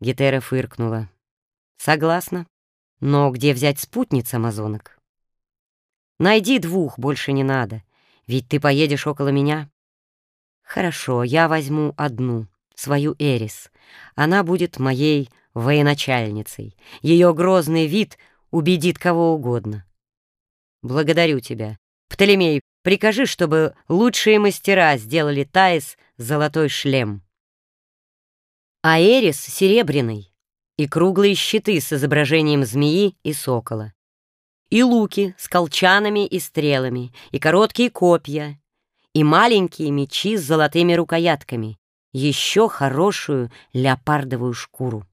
Гетера фыркнула. Согласна. Но где взять спутниц амазонок? Найди двух, больше не надо. Ведь ты поедешь около меня. Хорошо, я возьму одну, свою Эрис. Она будет моей военачальницей. Ее грозный вид убедит кого угодно. Благодарю тебя. Птолемей, прикажи, чтобы лучшие мастера сделали Таис золотой шлем. А Эрис — серебряный, и круглые щиты с изображением змеи и сокола и луки с колчанами и стрелами, и короткие копья, и маленькие мечи с золотыми рукоятками, еще хорошую леопардовую шкуру.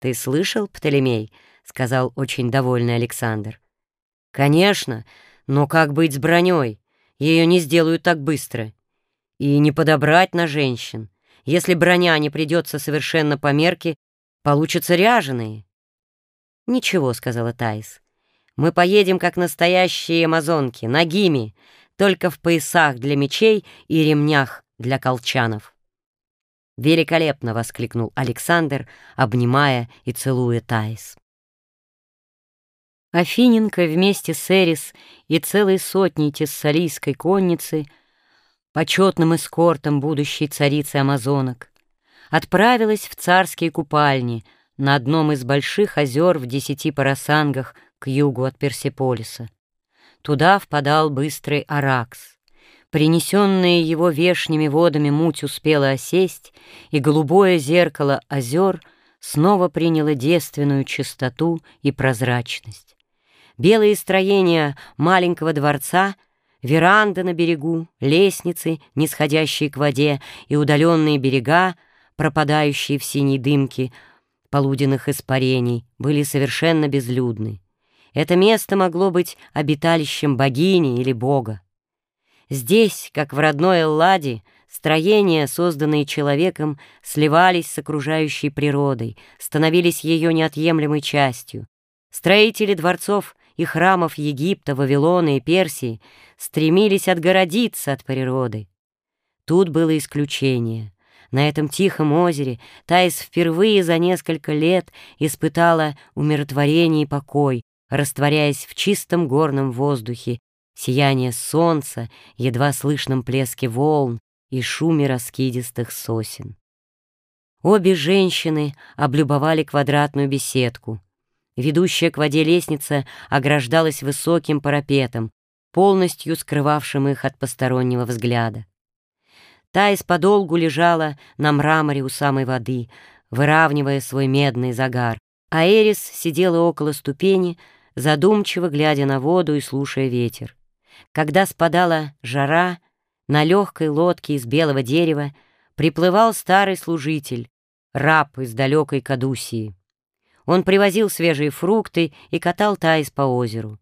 «Ты слышал, Птолемей?» — сказал очень довольный Александр. «Конечно, но как быть с броней? Ее не сделают так быстро. И не подобрать на женщин. Если броня не придется совершенно по мерке, получатся ряженые». «Ничего», — сказала Таис. Мы поедем, как настоящие амазонки, нагими, только в поясах для мечей и ремнях для колчанов. «Великолепно!» — воскликнул Александр, обнимая и целуя Таис. Афиненко вместе с Эрис и целой сотней тессалийской конницы, почетным эскортом будущей царицы амазонок, отправилась в царские купальни на одном из больших озер в десяти парасангах к югу от Персеполиса. Туда впадал быстрый Аракс. Принесенная его вешними водами муть успела осесть, и голубое зеркало озер снова приняло девственную чистоту и прозрачность. Белые строения маленького дворца — веранды на берегу, лестницы, нисходящие к воде, и удаленные берега, пропадающие в синей дымке полуденных испарений, были совершенно безлюдны. Это место могло быть обиталищем богини или бога. Здесь, как в родной Элладе, строения, созданные человеком, сливались с окружающей природой, становились ее неотъемлемой частью. Строители дворцов и храмов Египта, Вавилона и Персии стремились отгородиться от природы. Тут было исключение. На этом тихом озере Таис впервые за несколько лет испытала умиротворение и покой, растворяясь в чистом горном воздухе, сияние солнца, едва слышном плеске волн и шуме раскидистых сосен. Обе женщины облюбовали квадратную беседку. Ведущая к воде лестница ограждалась высоким парапетом, полностью скрывавшим их от постороннего взгляда. Таис подолгу лежала на мраморе у самой воды, выравнивая свой медный загар, а Эрис сидела около ступени, задумчиво глядя на воду и слушая ветер. Когда спадала жара, на легкой лодке из белого дерева приплывал старый служитель, раб из далекой Кадусии. Он привозил свежие фрукты и катал Таис по озеру.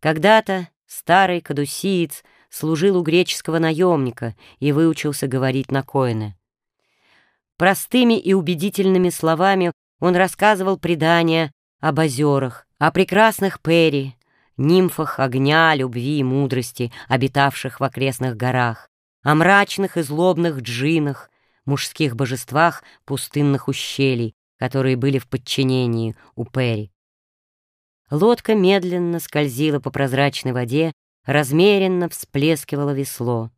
Когда-то старый кадусиец служил у греческого наемника и выучился говорить на коины. Простыми и убедительными словами он рассказывал предания об озерах, о прекрасных Перри, нимфах огня, любви и мудрости, обитавших в окрестных горах, о мрачных и злобных джинах, мужских божествах пустынных ущелий, которые были в подчинении у Перри. Лодка медленно скользила по прозрачной воде, размеренно всплескивала весло.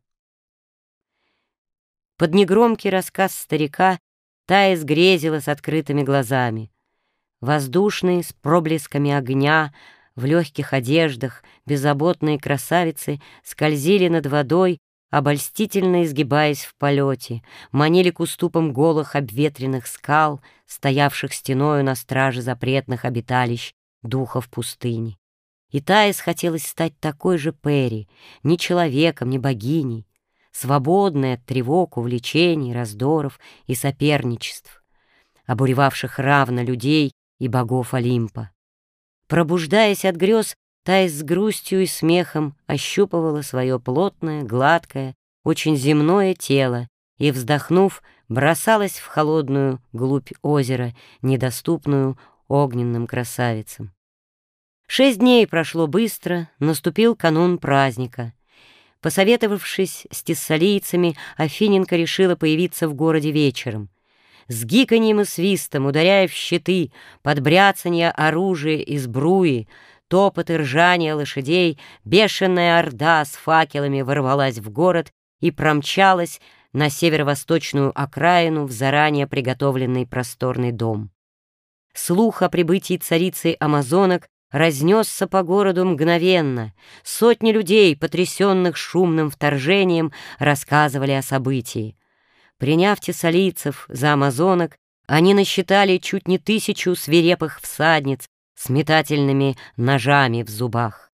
Под негромкий рассказ старика Таис грезила с открытыми глазами воздушные, с проблесками огня, в легких одеждах, беззаботные красавицы скользили над водой, обольстительно изгибаясь в полете, манили к уступам голых обветренных скал, стоявших стеною на страже запретных обиталищ духов пустыни. И Таис хотелось стать такой же Перри, ни человеком, ни богиней, свободной от тревог, увлечений, раздоров и соперничеств, обуревавших равно людей и богов Олимпа. Пробуждаясь от грез, Тайс с грустью и смехом ощупывала свое плотное, гладкое, очень земное тело и, вздохнув, бросалась в холодную глубь озера, недоступную огненным красавицам. Шесть дней прошло быстро, наступил канун праздника. Посоветовавшись с тессалийцами, Афиненко решила появиться в городе вечером. с гиканьем и свистом, ударяя в щиты, под бряцанье оружия и сбруи, топот и ржание лошадей, бешеная орда с факелами ворвалась в город и промчалась на северо-восточную окраину в заранее приготовленный просторный дом. Слух о прибытии царицы амазонок разнесся по городу мгновенно. Сотни людей, потрясенных шумным вторжением, рассказывали о событии. Приняв тессалийцев за амазонок, они насчитали чуть не тысячу свирепых всадниц с метательными ножами в зубах.